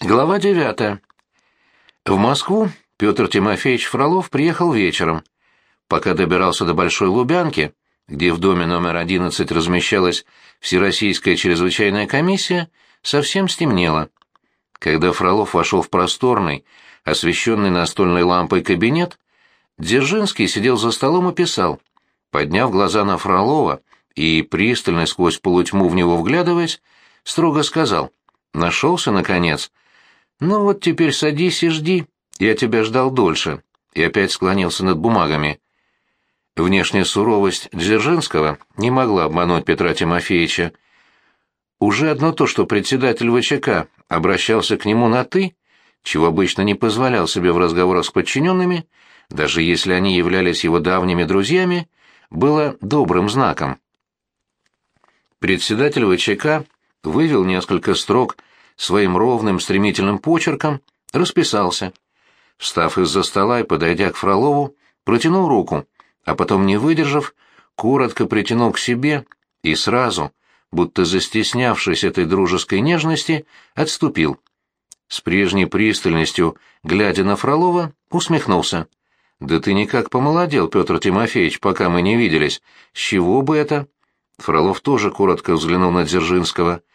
Глава девятая. В Москву Петр Тимофеевич Фролов приехал вечером. Пока добирался до Большой Лубянки, где в доме номер 11 размещалась Всероссийская чрезвычайная комиссия, совсем стемнело. Когда Фролов вошел в просторный, освещенный настольной лампой кабинет, Дзержинский сидел за столом и писал. Подняв глаза на Фролова и пристально сквозь полутьму в него вглядываясь, строго сказал «Нашелся, наконец?» «Ну вот теперь садись и жди, я тебя ждал дольше», и опять склонился над бумагами. Внешняя суровость Дзержинского не могла обмануть Петра Тимофеевича. Уже одно то, что председатель ВЧК обращался к нему на «ты», чего обычно не позволял себе в разговорах с подчиненными, даже если они являлись его давними друзьями, было добрым знаком. Председатель ВЧК вывел несколько строк своим ровным стремительным почерком, расписался. Встав из-за стола и подойдя к Фролову, протянул руку, а потом, не выдержав, коротко притянул к себе и сразу, будто застеснявшись этой дружеской нежности, отступил. С прежней пристальностью, глядя на Фролова, усмехнулся. «Да ты никак помолодел, Петр Тимофеевич, пока мы не виделись. С чего бы это?» Фролов тоже коротко взглянул на Дзержинского —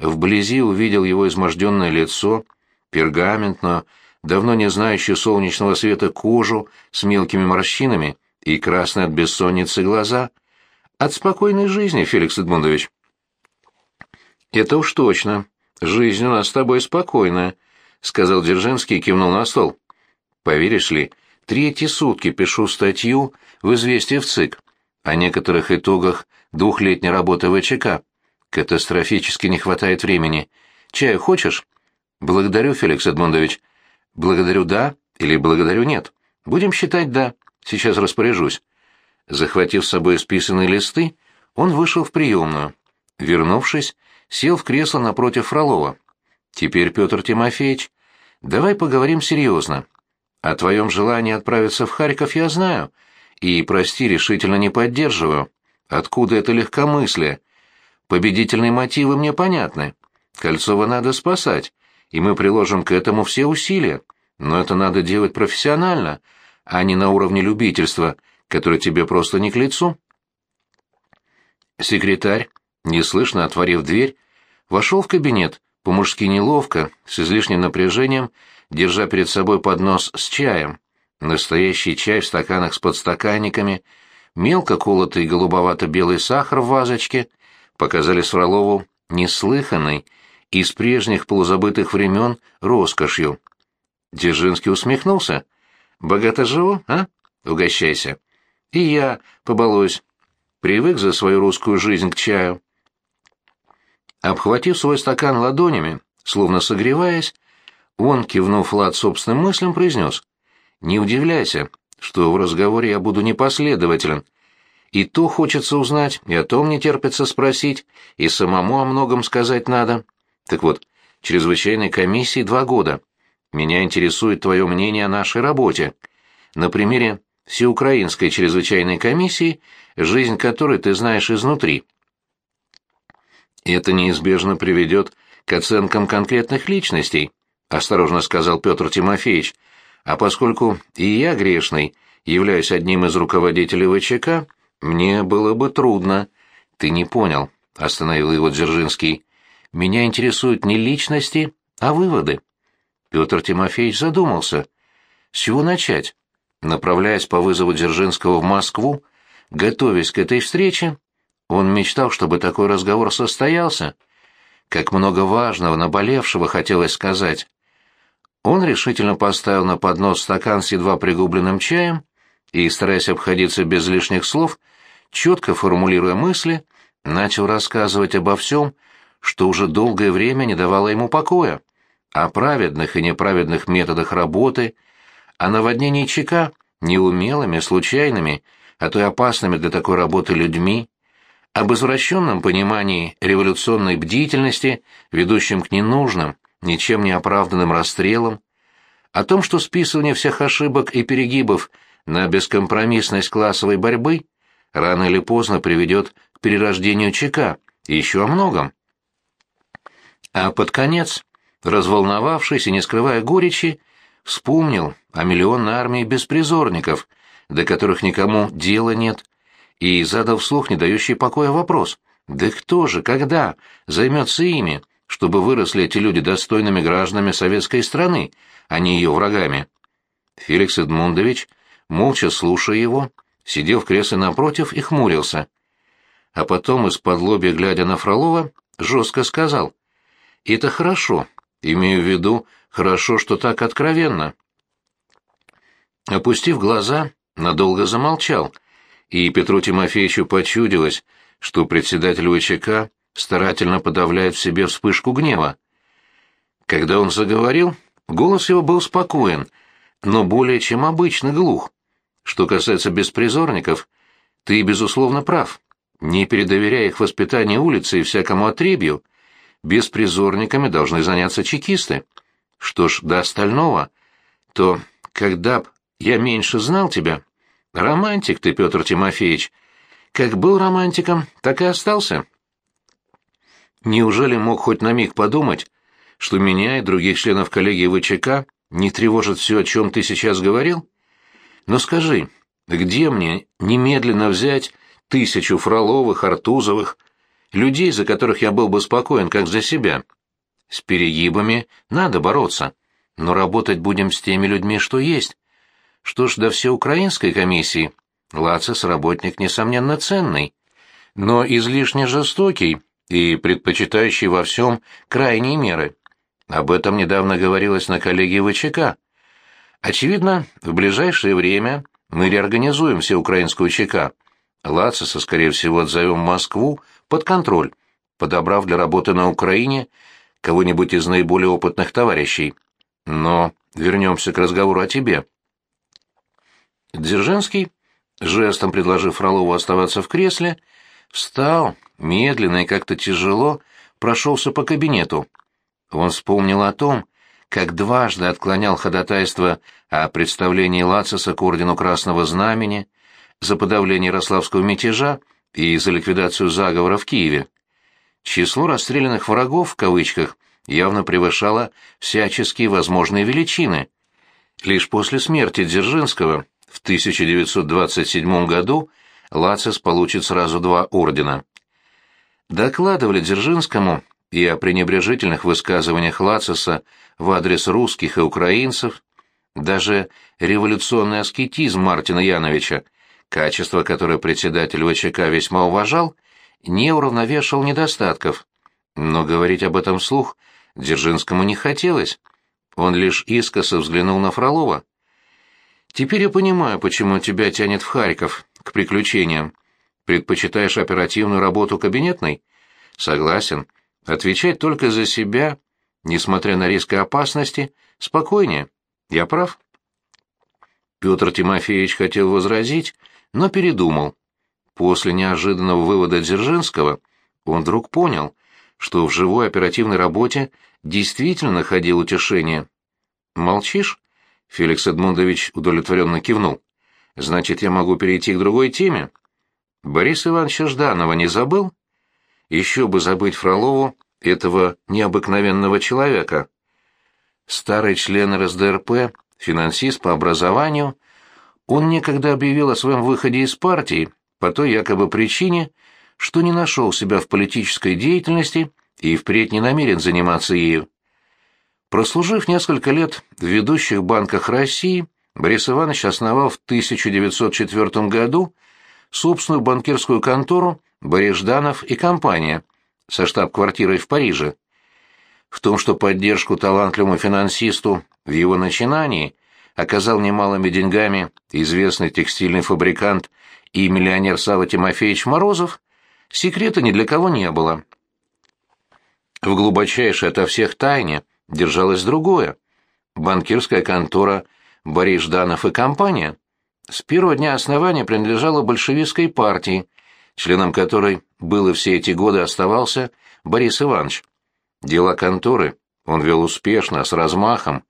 Вблизи увидел его изможденное лицо, пергаментную, давно не знающую солнечного света кожу с мелкими морщинами и красные от бессонницы глаза. От спокойной жизни, Феликс Эдмундович. Это уж точно. Жизнь у нас с тобой спокойная, сказал Дзержинский и кивнул на стол. Поверишь ли, третьи сутки пишу статью в «Известие в ЦИК» о некоторых итогах двухлетней работы ВЧК. Катастрофически не хватает времени. Чаю хочешь? Благодарю, Феликс Эдмундович. Благодарю да или благодарю нет. Будем считать да. Сейчас распоряжусь. Захватив с собой списанные листы, он вышел в приемную. Вернувшись, сел в кресло напротив Фролова. «Теперь, Петр Тимофеевич, давай поговорим серьезно. О твоем желании отправиться в Харьков я знаю, и, прости, решительно не поддерживаю. Откуда это легкомыслие? Победительные мотивы мне понятны. Кольцова надо спасать, и мы приложим к этому все усилия. Но это надо делать профессионально, а не на уровне любительства, которое тебе просто не к лицу. Секретарь, неслышно отворив дверь, вошел в кабинет, по-мужски неловко, с излишним напряжением, держа перед собой поднос с чаем. Настоящий чай в стаканах с подстаканниками, мелко колотый голубовато-белый сахар в вазочке — показали Фролову неслыханной, из прежних полузабытых времен роскошью. Дзержинский усмехнулся. «Богато живу, а? Угощайся». «И я побалуюсь. Привык за свою русскую жизнь к чаю». Обхватив свой стакан ладонями, словно согреваясь, он, кивнув Влад собственным мыслям, произнес. «Не удивляйся, что в разговоре я буду непоследователен. И то хочется узнать, и о том не терпится спросить, и самому о многом сказать надо. Так вот, чрезвычайной комиссии два года. Меня интересует твое мнение о нашей работе. На примере Всеукраинской чрезвычайной комиссии, жизнь которой ты знаешь изнутри. Это неизбежно приведет к оценкам конкретных личностей, осторожно сказал Петр Тимофеевич, а поскольку и я грешный, являюсь одним из руководителей ВЧК, «Мне было бы трудно». «Ты не понял», — остановил его Дзержинский. «Меня интересуют не личности, а выводы». Петр Тимофеевич задумался. С чего начать? Направляясь по вызову Дзержинского в Москву, готовясь к этой встрече, он мечтал, чтобы такой разговор состоялся. Как много важного, наболевшего хотелось сказать. Он решительно поставил на поднос стакан с едва пригубленным чаем и, стараясь обходиться без лишних слов, четко формулируя мысли, начал рассказывать обо всем, что уже долгое время не давало ему покоя, о праведных и неправедных методах работы, о наводнении ЧК неумелыми, случайными, а то и опасными для такой работы людьми, об извращенном понимании революционной бдительности, ведущем к ненужным, ничем не оправданным расстрелам, о том, что списывание всех ошибок и перегибов на бескомпромиссность классовой борьбы рано или поздно приведет к перерождению ЧК, и еще о многом. А под конец разволновавшись и не скрывая горечи, вспомнил о миллионной армии беспризорников, до которых никому дела нет, и задал вслух не дающий покоя вопрос. «Да кто же, когда займется ими, чтобы выросли эти люди достойными гражданами советской страны, а не ее врагами?» Феликс Эдмундович, молча слушая его, сидел в кресле напротив и хмурился. А потом, из-под лобья глядя на Фролова, жестко сказал. «Это хорошо. Имею в виду, хорошо, что так откровенно». Опустив глаза, надолго замолчал, и Петру Тимофеевичу почудилось, что председатель ВЧК старательно подавляет в себе вспышку гнева. Когда он заговорил, голос его был спокоен, но более чем обычно глух. Что касается беспризорников, ты, безусловно, прав. Не передоверяя их воспитанию улицы и всякому отребью, беспризорниками должны заняться чекисты. Что ж, до остального, то когда б я меньше знал тебя, романтик ты, Петр Тимофеевич, как был романтиком, так и остался. Неужели мог хоть на миг подумать, что меня и других членов коллегии ВЧК не тревожит все, о чем ты сейчас говорил? Но скажи, где мне немедленно взять тысячу Фроловых, Артузовых, людей, за которых я был бы спокоен, как за себя? С перегибами надо бороться, но работать будем с теми людьми, что есть. Что ж до всеукраинской комиссии, Лацис работник, несомненно, ценный, но излишне жестокий и предпочитающий во всем крайние меры. Об этом недавно говорилось на коллегии ВЧК. Очевидно, в ближайшее время мы реорганизуем все украинскую ЧК. Лациса, скорее всего, отзовем Москву под контроль, подобрав для работы на Украине кого-нибудь из наиболее опытных товарищей. Но вернемся к разговору о тебе. Дзержинский, жестом предложив Фролову оставаться в кресле, встал, медленно и как-то тяжело, прошелся по кабинету. Он вспомнил о том, как дважды отклонял ходатайство о представлении Лациса к ордену Красного Знамени за подавление Ярославского мятежа и за ликвидацию заговора в Киеве. Число расстрелянных врагов, в кавычках, явно превышало всяческие возможные величины. Лишь после смерти Дзержинского в 1927 году Лацис получит сразу два ордена. Докладывали Дзержинскому и о пренебрежительных высказываниях Лациса в адрес русских и украинцев, даже революционный аскетизм Мартина Яновича, качество, которое председатель ВЧК весьма уважал, не уравновешивал недостатков. Но говорить об этом вслух Дзержинскому не хотелось. Он лишь искоса взглянул на Фролова. «Теперь я понимаю, почему тебя тянет в Харьков, к приключениям. Предпочитаешь оперативную работу кабинетной?» «Согласен. Отвечать только за себя, несмотря на риск и опасности, спокойнее. Я прав? Петр Тимофеевич хотел возразить, но передумал. После неожиданного вывода Дзержинского он вдруг понял, что в живой оперативной работе действительно находил утешение. «Молчишь?» — Феликс Эдмундович удовлетворенно кивнул. «Значит, я могу перейти к другой теме?» «Борис Ивановича Жданова не забыл?» Еще бы забыть Фролову этого необыкновенного человека. Старый член РСДРП, финансист по образованию, он некогда объявил о своем выходе из партии по той якобы причине, что не нашел себя в политической деятельности и впредь не намерен заниматься ею. Прослужив несколько лет в ведущих банках России, Борис Иванович основал в 1904 году собственную банкирскую контору Борежданов и компания со штаб-квартирой в Париже. В том, что поддержку талантливому финансисту в его начинании оказал немалыми деньгами известный текстильный фабрикант и миллионер Савва Тимофеевич Морозов, секрета ни для кого не было. В глубочайшей ото всех тайне держалось другое. Банкирская контора Борис Жданов и компания с первого дня основания принадлежала большевистской партии, членом которой был и все эти годы оставался Борис Иванович. Дела конторы он вел успешно, с размахом.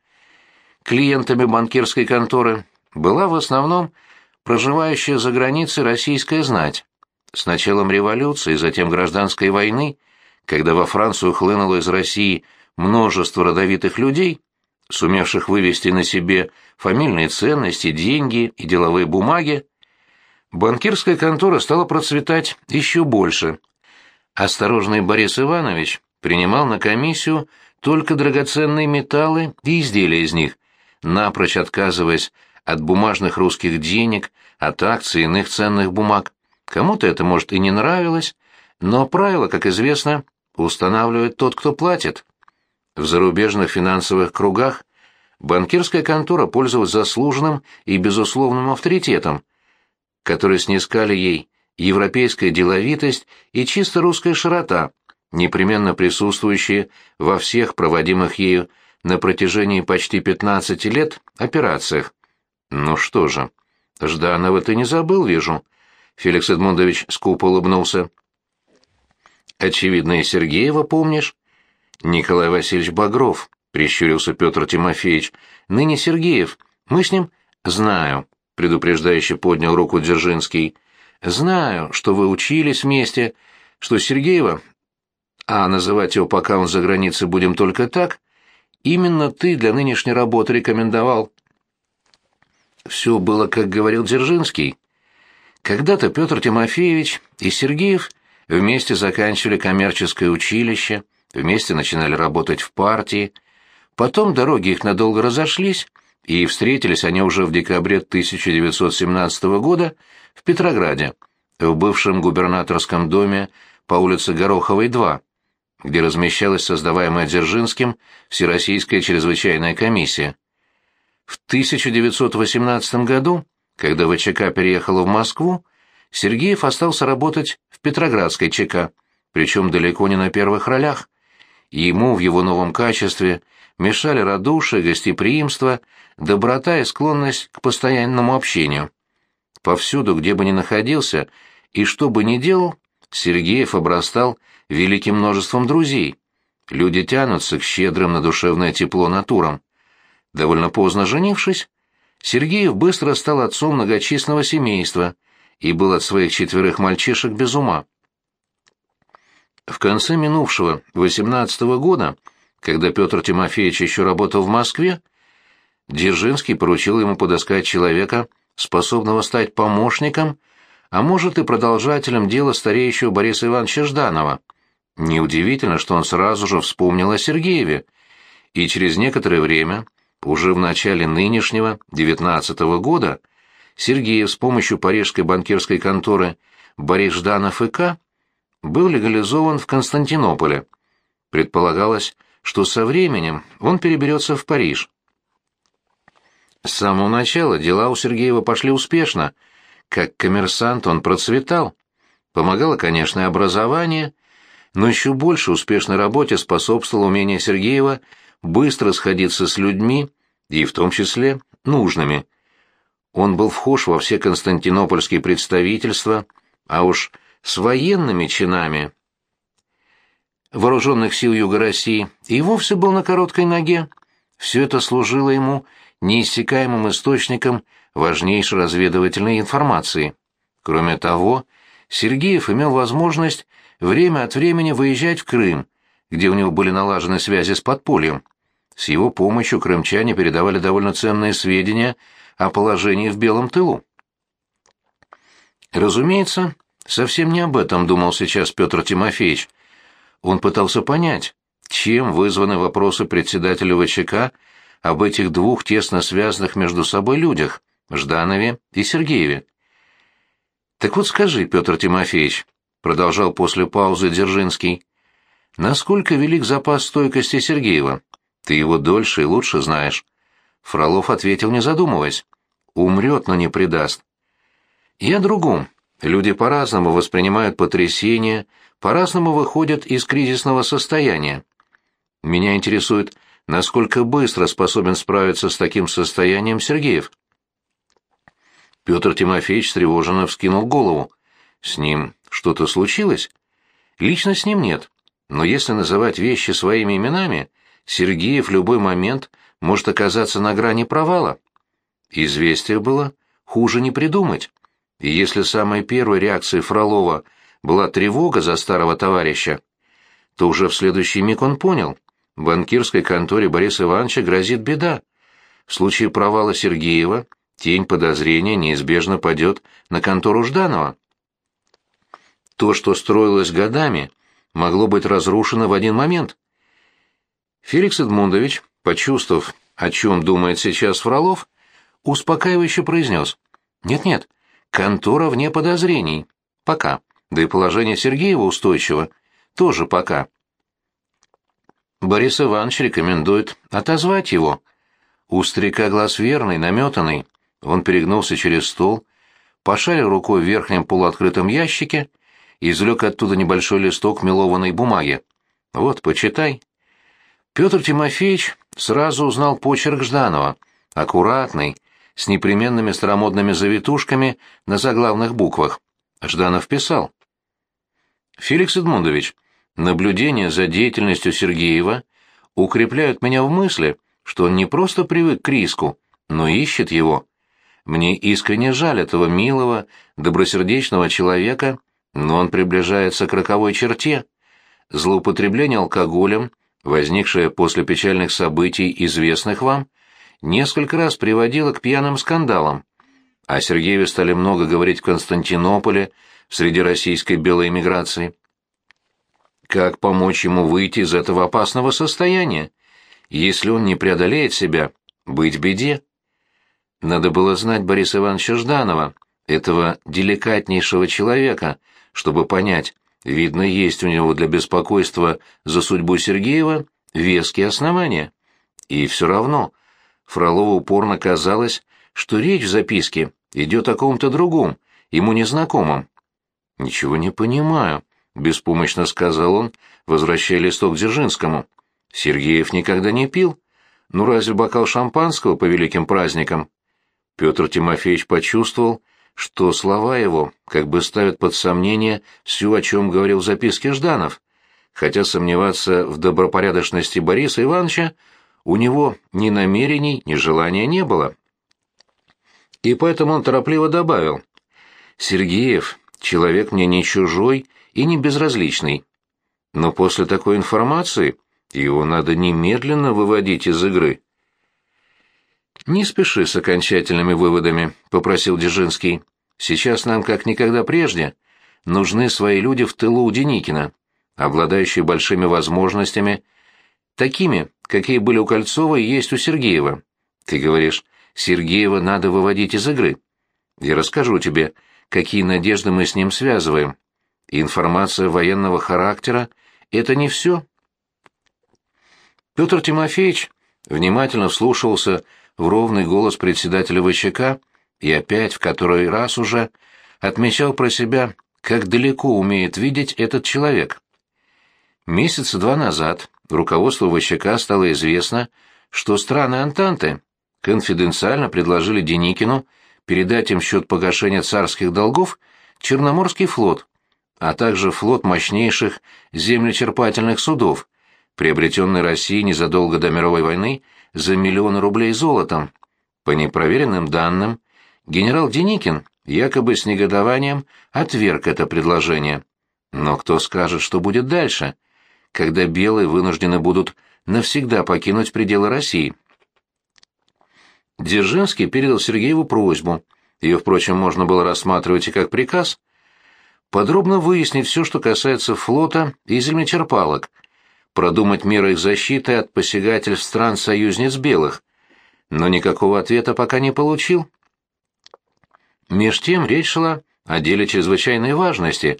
Клиентами банкирской конторы была в основном проживающая за границей российская знать. С началом революции, затем гражданской войны, когда во Францию хлынуло из России множество родовитых людей, сумевших вывести на себе фамильные ценности, деньги и деловые бумаги, банкирская контора стала процветать еще больше. Осторожный Борис Иванович принимал на комиссию только драгоценные металлы и изделия из них, напрочь отказываясь от бумажных русских денег, от акций и иных ценных бумаг. Кому-то это, может, и не нравилось, но правило, как известно, устанавливает тот, кто платит. В зарубежных финансовых кругах банкирская контора пользовалась заслуженным и безусловным авторитетом, который снискали ей европейская деловитость и чисто русская широта, непременно присутствующие во всех проводимых ею на протяжении почти 15 лет операциях. Ну что же, Жданова ты не забыл, вижу. Феликс Эдмундович скупо улыбнулся. Очевидно, и Сергеева помнишь? Николай Васильевич Багров, прищурился Петр Тимофеевич. Ныне Сергеев. Мы с ним... Знаю, предупреждающе поднял руку Дзержинский. Знаю, что вы учились вместе, что Сергеева а называть его, пока он за границей, будем только так, именно ты для нынешней работы рекомендовал. Все было, как говорил Дзержинский. Когда-то Петр Тимофеевич и Сергеев вместе заканчивали коммерческое училище, вместе начинали работать в партии, потом дороги их надолго разошлись, и встретились они уже в декабре 1917 года в Петрограде, в бывшем губернаторском доме по улице Гороховой, 2 где размещалась создаваемая Дзержинским Всероссийская чрезвычайная комиссия. В 1918 году, когда ВЧК переехала в Москву, Сергеев остался работать в Петроградской ЧК, причем далеко не на первых ролях. Ему в его новом качестве мешали радушие, гостеприимство, доброта и склонность к постоянному общению. Повсюду, где бы ни находился и что бы ни делал, Сергеев обрастал великим множеством друзей. Люди тянутся к щедрым на душевное тепло натурам. Довольно поздно женившись, Сергеев быстро стал отцом многочисленного семейства и был от своих четверых мальчишек без ума. В конце минувшего 18 -го года, когда Петр Тимофеевич еще работал в Москве, Дзержинский поручил ему подыскать человека, способного стать помощником, а может и продолжателем дела стареющего Бориса Ивановича Жданова. Неудивительно, что он сразу же вспомнил о Сергееве, и через некоторое время, уже в начале нынешнего, девятнадцатого года, Сергеев с помощью парижской банкирской конторы Борис Жданов и К. был легализован в Константинополе. Предполагалось, что со временем он переберется в Париж. С самого начала дела у Сергеева пошли успешно. Как коммерсант он процветал. Помогало, конечно, образование, но еще больше успешной работе способствовало умение Сергеева быстро сходиться с людьми, и в том числе нужными. Он был вхож во все константинопольские представительства, а уж с военными чинами вооруженных сил Юга России и вовсе был на короткой ноге. Все это служило ему неиссякаемым источником важнейшей разведывательной информации. Кроме того, Сергеев имел возможность время от времени выезжать в Крым, где у него были налажены связи с подпольем. С его помощью крымчане передавали довольно ценные сведения о положении в Белом тылу. Разумеется, совсем не об этом думал сейчас Петр Тимофеевич. Он пытался понять, чем вызваны вопросы председателя ВЧК об этих двух тесно связанных между собой людях, Жданове и Сергееве. «Так вот скажи, Петр Тимофеевич», — продолжал после паузы Дзержинский. «Насколько велик запас стойкости Сергеева? Ты его дольше и лучше знаешь». Фролов ответил, не задумываясь. «Умрет, но не предаст». «Я другом. Люди по-разному воспринимают потрясения, по-разному выходят из кризисного состояния. Меня интересует, насколько быстро способен справиться с таким состоянием Сергеев». Петр Тимофеевич встревоженно вскинул голову. «С ним что-то случилось? Лично с ним нет. Но если называть вещи своими именами, Сергеев в любой момент может оказаться на грани провала. Известие было хуже не придумать. И если самой первой реакцией Фролова была тревога за старого товарища, то уже в следующий миг он понял, банкирской конторе Бориса Ивановича грозит беда. В случае провала Сергеева тень подозрения неизбежно падет на контору Жданова. То, что строилось годами, могло быть разрушено в один момент. Феликс Эдмундович, почувствовав, о чем думает сейчас Фролов, успокаивающе произнес. «Нет-нет, контора вне подозрений. Пока. Да и положение Сергеева устойчиво. Тоже пока». Борис Иванович рекомендует отозвать его. У старика глаз верный, наметанный. Он перегнулся через стол, пошарил рукой в верхнем полуоткрытом ящике и извлек оттуда небольшой листок мелованной бумаги. «Вот, почитай». Петр Тимофеевич сразу узнал почерк Жданова, аккуратный, с непременными старомодными завитушками на заглавных буквах. Жданов писал. «Феликс Эдмундович, наблюдения за деятельностью Сергеева укрепляют меня в мысли, что он не просто привык к риску, но ищет его. Мне искренне жаль этого милого, добросердечного человека, но он приближается к роковой черте. Злоупотребление алкоголем, возникшее после печальных событий, известных вам, несколько раз приводило к пьяным скандалам. О Сергееве стали много говорить в Константинополе, среди российской белой эмиграции. Как помочь ему выйти из этого опасного состояния? Если он не преодолеет себя, быть беде. Надо было знать Бориса Ивановича Жданова, этого деликатнейшего человека, чтобы понять, видно, есть у него для беспокойства за судьбу Сергеева веские основания. И все равно Фролову упорно казалось, что речь в записке идет о ком-то другом, ему незнакомом. «Ничего не понимаю», — беспомощно сказал он, возвращая листок Дзержинскому. «Сергеев никогда не пил. Ну разве бокал шампанского по великим праздникам?» Петр Тимофеевич почувствовал, что слова его как бы ставят под сомнение все, о чем говорил в записке Жданов, хотя сомневаться в добропорядочности Бориса Ивановича у него ни намерений, ни желания не было. И поэтому он торопливо добавил, «Сергеев, человек мне не чужой и не безразличный. Но после такой информации его надо немедленно выводить из игры». «Не спеши с окончательными выводами», — попросил Дзержинский. «Сейчас нам, как никогда прежде, нужны свои люди в тылу у Деникина, обладающие большими возможностями, такими, какие были у Кольцова и есть у Сергеева. Ты говоришь, Сергеева надо выводить из игры. Я расскажу тебе, какие надежды мы с ним связываем. Информация военного характера — это не все». Петр Тимофеевич внимательно вслушался в ровный голос председателя ВЧК и опять в который раз уже отмечал про себя, как далеко умеет видеть этот человек. Месяца два назад руководству ВЧК стало известно, что страны Антанты конфиденциально предложили Деникину передать им счет погашения царских долгов Черноморский флот, а также флот мощнейших землечерпательных судов, приобретенный Россией незадолго до мировой войны за миллионы рублей золотом. По непроверенным данным, генерал Деникин якобы с негодованием отверг это предложение. Но кто скажет, что будет дальше, когда белые вынуждены будут навсегда покинуть пределы России? Дзержинский передал Сергееву просьбу, ее, впрочем, можно было рассматривать и как приказ, подробно выяснить все, что касается флота и землечерпалок, продумать меры их защиты от посягательств стран-союзниц белых, но никакого ответа пока не получил. Меж тем речь шла о деле чрезвычайной важности.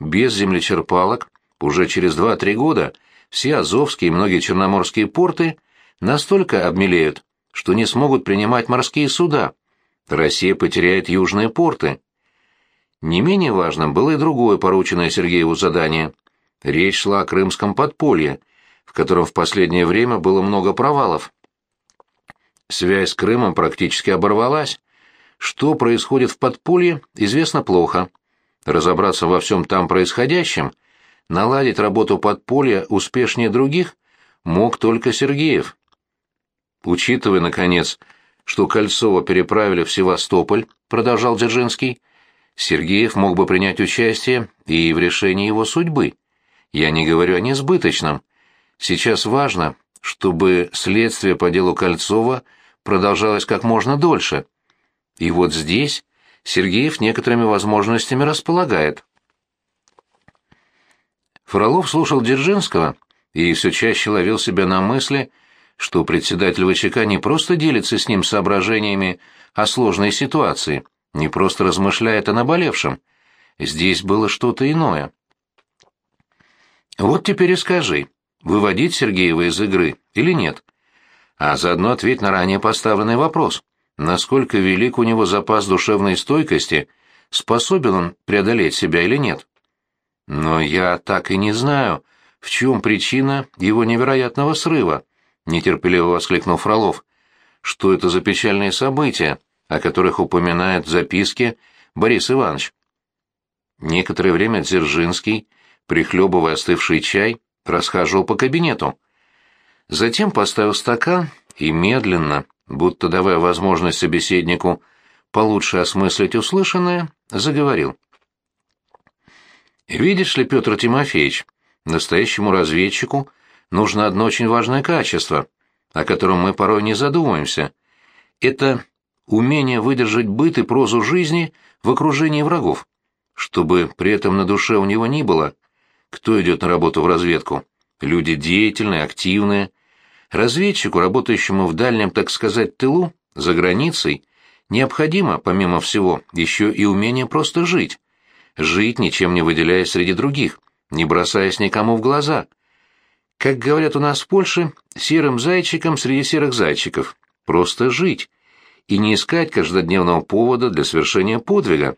Без землечерпалок уже через 2-3 года все азовские и многие черноморские порты настолько обмелеют, что не смогут принимать морские суда. Россия потеряет южные порты. Не менее важным было и другое порученное Сергееву задание — Речь шла о крымском подполье, в котором в последнее время было много провалов. Связь с Крымом практически оборвалась. Что происходит в подполье, известно плохо. Разобраться во всем там происходящем, наладить работу подполья успешнее других мог только Сергеев. Учитывая, наконец, что Кольцова переправили в Севастополь, продолжал Дзержинский, Сергеев мог бы принять участие и в решении его судьбы. Я не говорю о несбыточном. Сейчас важно, чтобы следствие по делу Кольцова продолжалось как можно дольше. И вот здесь Сергеев некоторыми возможностями располагает. Фролов слушал Дзержинского и все чаще ловил себя на мысли, что председатель ВЧК не просто делится с ним соображениями о сложной ситуации, не просто размышляет о наболевшем. Здесь было что-то иное. Вот теперь и скажи, выводить Сергеева из игры или нет? А заодно ответь на ранее поставленный вопрос. Насколько велик у него запас душевной стойкости, способен он преодолеть себя или нет? Но я так и не знаю, в чем причина его невероятного срыва, нетерпеливо воскликнул Фролов. Что это за печальные события, о которых упоминает в записке Борис Иванович? Некоторое время Дзержинский, прихлебывая остывший чай, расхаживал по кабинету. Затем поставил стакан и медленно, будто давая возможность собеседнику получше осмыслить услышанное, заговорил. «Видишь ли, Петр Тимофеевич, настоящему разведчику нужно одно очень важное качество, о котором мы порой не задумываемся. Это умение выдержать быт и прозу жизни в окружении врагов, чтобы при этом на душе у него ни было. Кто идет на работу в разведку? Люди деятельные, активные. Разведчику, работающему в дальнем, так сказать, тылу, за границей, необходимо, помимо всего, еще и умение просто жить. Жить, ничем не выделяясь среди других, не бросаясь никому в глаза. Как говорят у нас в Польше, серым зайчиком среди серых зайчиков. Просто жить. И не искать каждодневного повода для совершения подвига.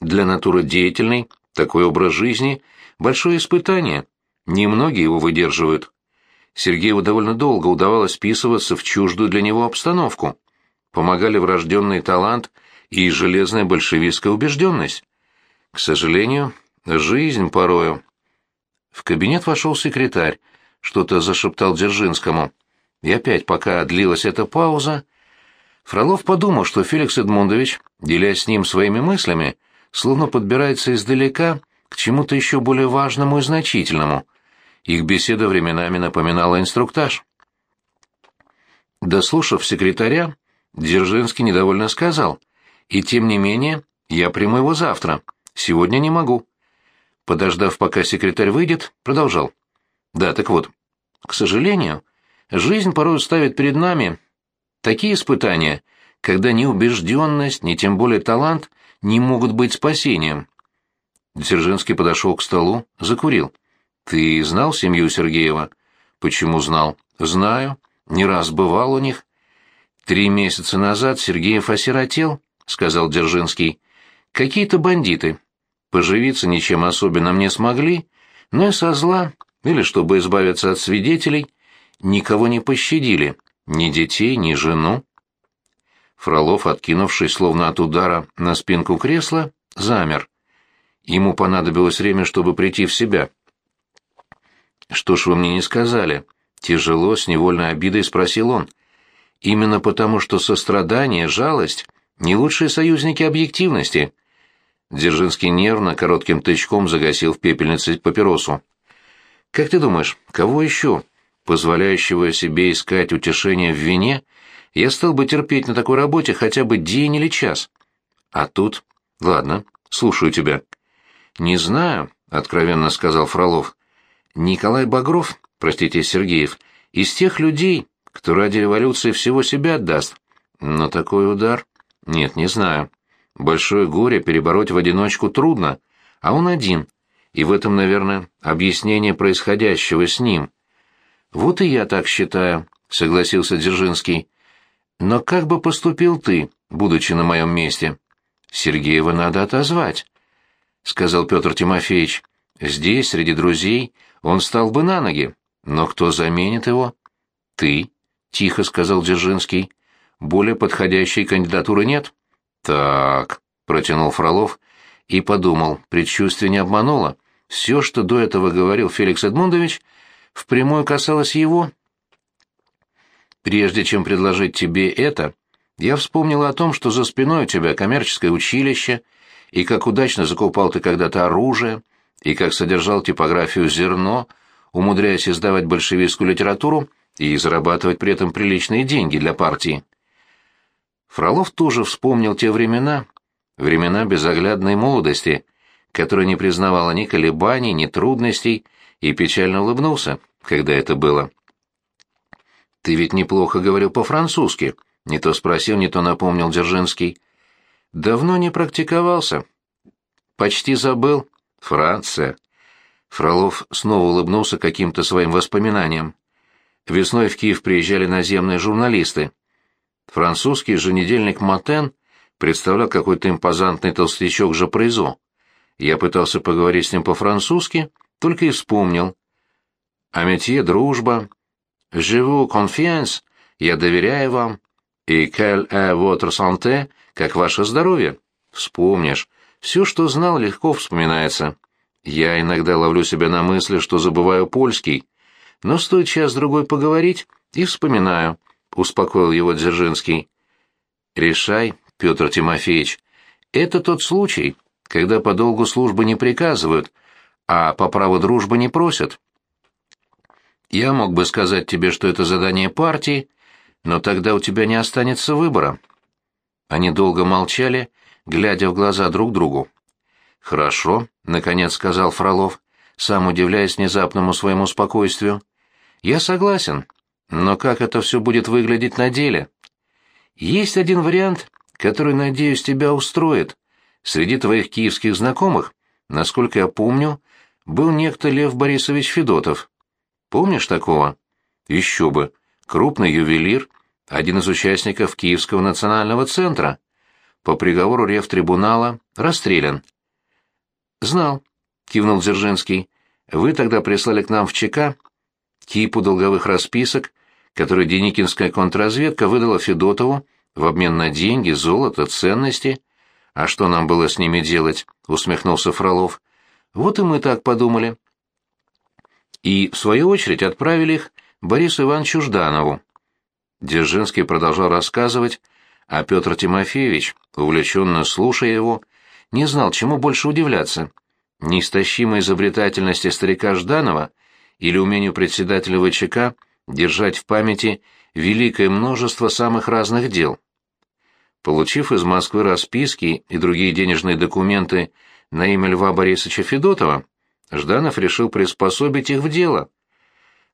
Для натуры деятельной такой образ жизни – большое испытание. Немногие его выдерживают. Сергею довольно долго удавалось вписываться в чуждую для него обстановку. Помогали врожденный талант и железная большевистская убежденность. К сожалению, жизнь порою. В кабинет вошел секретарь, что-то зашептал Дзержинскому. И опять, пока длилась эта пауза, Фролов подумал, что Феликс Эдмундович, делясь с ним своими мыслями, словно подбирается издалека к чему-то еще более важному и значительному. Их беседа временами напоминала инструктаж. Дослушав секретаря, Дзержинский недовольно сказал, «И тем не менее, я приму его завтра. Сегодня не могу». Подождав, пока секретарь выйдет, продолжал. «Да, так вот, к сожалению, жизнь порой ставит перед нами такие испытания, когда ни убежденность, ни тем более талант не могут быть спасением. Дзержинский подошел к столу, закурил. «Ты знал семью Сергеева?» «Почему знал?» «Знаю. Не раз бывал у них». «Три месяца назад Сергеев осиротел», — сказал Дзержинский. «Какие-то бандиты. Поживиться ничем особенным не смогли, но и со зла, или чтобы избавиться от свидетелей, никого не пощадили, ни детей, ни жену. Фролов, откинувшись словно от удара на спинку кресла, замер. Ему понадобилось время, чтобы прийти в себя. «Что ж вы мне не сказали?» Тяжело, с невольной обидой спросил он. «Именно потому, что сострадание, жалость — не лучшие союзники объективности». Дзержинский нервно, коротким тычком загасил в пепельнице папиросу. «Как ты думаешь, кого еще, позволяющего себе искать утешение в вине, я стал бы терпеть на такой работе хотя бы день или час. А тут... Ладно, слушаю тебя. Не знаю, — откровенно сказал Фролов. Николай Багров, простите, Сергеев, из тех людей, кто ради революции всего себя отдаст. Но такой удар... Нет, не знаю. Большое горе перебороть в одиночку трудно, а он один. И в этом, наверное, объяснение происходящего с ним. Вот и я так считаю, — согласился Дзержинский. Но как бы поступил ты, будучи на моем месте? Сергеева надо отозвать, — сказал Петр Тимофеевич. Здесь, среди друзей, он стал бы на ноги. Но кто заменит его? Ты, — тихо сказал Дзержинский. Более подходящей кандидатуры нет? Так, — протянул Фролов и подумал, предчувствие не обмануло. Все, что до этого говорил Феликс Эдмундович, впрямую касалось его. Прежде чем предложить тебе это, я вспомнила о том, что за спиной у тебя коммерческое училище, и как удачно закупал ты когда-то оружие, и как содержал типографию «Зерно», умудряясь издавать большевистскую литературу и зарабатывать при этом приличные деньги для партии. Фролов тоже вспомнил те времена, времена безоглядной молодости, которая не признавала ни колебаний, ни трудностей, и печально улыбнулся, когда это было. «Ты ведь неплохо говорил по-французски», — не то спросил, не то напомнил Дзержинский. «Давно не практиковался. Почти забыл. Франция». Фролов снова улыбнулся каким-то своим воспоминаниям. Весной в Киев приезжали наземные журналисты. Французский еженедельник «Матен» представлял какой-то импозантный толстячок Жапризо. Я пытался поговорить с ним по-французски, только и вспомнил. «Аметье, дружба», «Живу confiance», «Я доверяю вам», и «Quelle est votre santé», «Как ваше здоровье». Вспомнишь. Все, что знал, легко вспоминается. Я иногда ловлю себя на мысли, что забываю польский. Но стоит час-другой поговорить, и вспоминаю, — успокоил его Дзержинский. Решай, Петр Тимофеевич. Это тот случай, когда по долгу службы не приказывают, а по праву дружбы не просят. Я мог бы сказать тебе, что это задание партии, но тогда у тебя не останется выбора. Они долго молчали, глядя в глаза друг другу. «Хорошо», — наконец сказал Фролов, сам удивляясь внезапному своему спокойствию. «Я согласен, но как это все будет выглядеть на деле? Есть один вариант, который, надеюсь, тебя устроит. Среди твоих киевских знакомых, насколько я помню, был некто Лев Борисович Федотов. Помнишь такого? Еще бы. Крупный ювелир, один из участников Киевского национального центра. По приговору рефтрибунала расстрелян. «Знал», — кивнул Дзержинский. «Вы тогда прислали к нам в ЧК кипу долговых расписок, которые Деникинская контрразведка выдала Федотову в обмен на деньги, золото, ценности. А что нам было с ними делать? усмехнулся Фролов. Вот и мы так подумали. И, в свою очередь, отправили их Борису Ивановичу Жданову. Дзержинский продолжал рассказывать, а Петр Тимофеевич, увлеченно слушая его, не знал, чему больше удивляться. Неистощимой изобретательности старика Жданова или умению председателя ВЧК держать в памяти великое множество самых разных дел. Получив из Москвы расписки и другие денежные документы на имя Льва Борисовича Федотова, Жданов решил приспособить их в дело.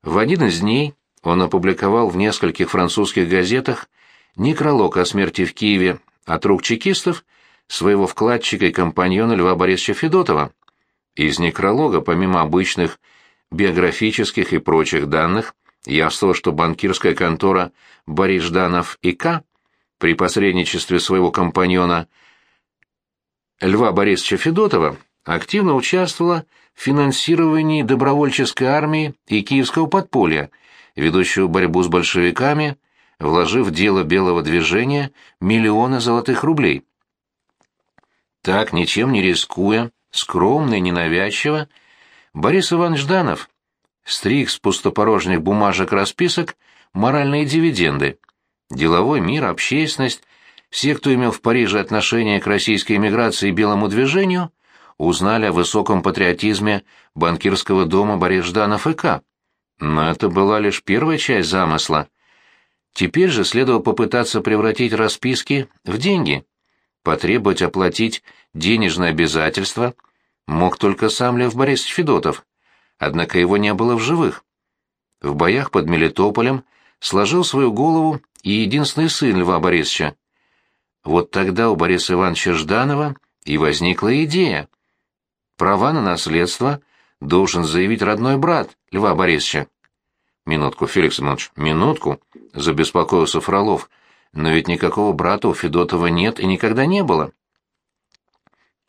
В один из дней он опубликовал в нескольких французских газетах некролог о смерти в Киеве от рук чекистов своего вкладчика и компаньона Льва Борисовича Федотова. Из некролога, помимо обычных биографических и прочих данных, ясно, что банкирская контора Борис Жданов и К. при посредничестве своего компаньона Льва Борисовича Федотова активно участвовала в финансировании добровольческой армии и киевского подполья, ведущего борьбу с большевиками, вложив в дело белого движения миллионы золотых рублей. Так, ничем не рискуя, скромно и ненавязчиво, Борис Иванович Жданов стриг с пустопорожних бумажек расписок моральные дивиденды. Деловой мир, общественность, все, кто имел в Париже отношение к российской эмиграции и белому движению, узнали о высоком патриотизме банкирского дома Борис Жданов и К. Но это была лишь первая часть замысла. Теперь же следовало попытаться превратить расписки в деньги. Потребовать оплатить денежное обязательство мог только сам Лев Борисович Федотов, однако его не было в живых. В боях под Мелитополем сложил свою голову и единственный сын Льва Борисовича. Вот тогда у Бориса Ивановича Жданова и возникла идея. Права на наследство должен заявить родной брат Льва Борисовича. Минутку, Феликс Иванович, минутку, забеспокоился Фролов. Но ведь никакого брата у Федотова нет и никогда не было.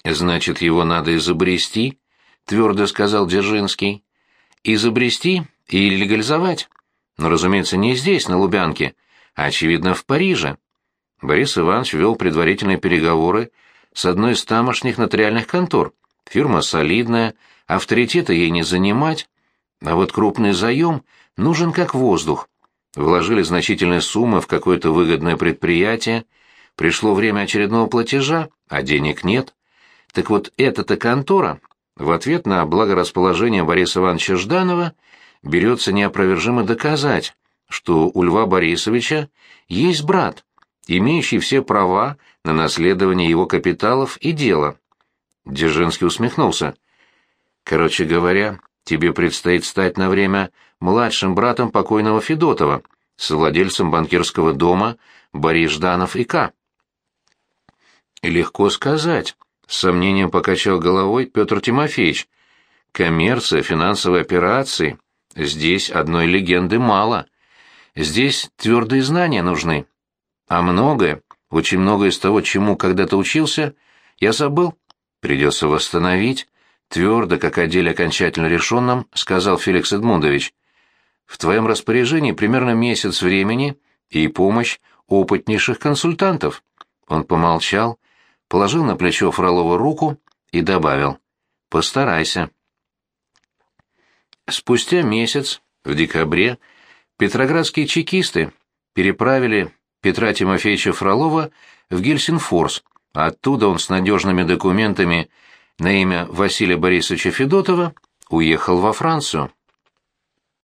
Значит, его надо изобрести, твердо сказал Дзержинский. Изобрести и легализовать. Но, разумеется, не здесь, на Лубянке, а, очевидно, в Париже. Борис Иванович вел предварительные переговоры с одной из тамошних нотариальных контор. Фирма солидная, авторитета ей не занимать, а вот крупный заем нужен как воздух. Вложили значительные суммы в какое-то выгодное предприятие, пришло время очередного платежа, а денег нет. Так вот эта-то контора в ответ на благорасположение Бориса Ивановича Жданова берется неопровержимо доказать, что у Льва Борисовича есть брат, имеющий все права на наследование его капиталов и дела. Дзержинский усмехнулся. Короче говоря, тебе предстоит стать на время младшим братом покойного Федотова, совладельцем банкирского дома Борис Жданов и К. Легко сказать, с сомнением покачал головой Петр Тимофеевич. Коммерция, финансовые операции. Здесь одной легенды мало. Здесь твердые знания нужны. А многое, очень многое из того, чему когда-то учился, я забыл. Придется восстановить. Твердо, как о деле окончательно решенном, сказал Феликс Эдмундович. В твоем распоряжении примерно месяц времени и помощь опытнейших консультантов. Он помолчал, положил на плечо Фролова руку и добавил «Постарайся». Спустя месяц, в декабре, петроградские чекисты переправили Петра Тимофеевича Фролова в Гельсинфорс, оттуда он с надежными документами на имя Василия Борисовича Федотова уехал во Францию.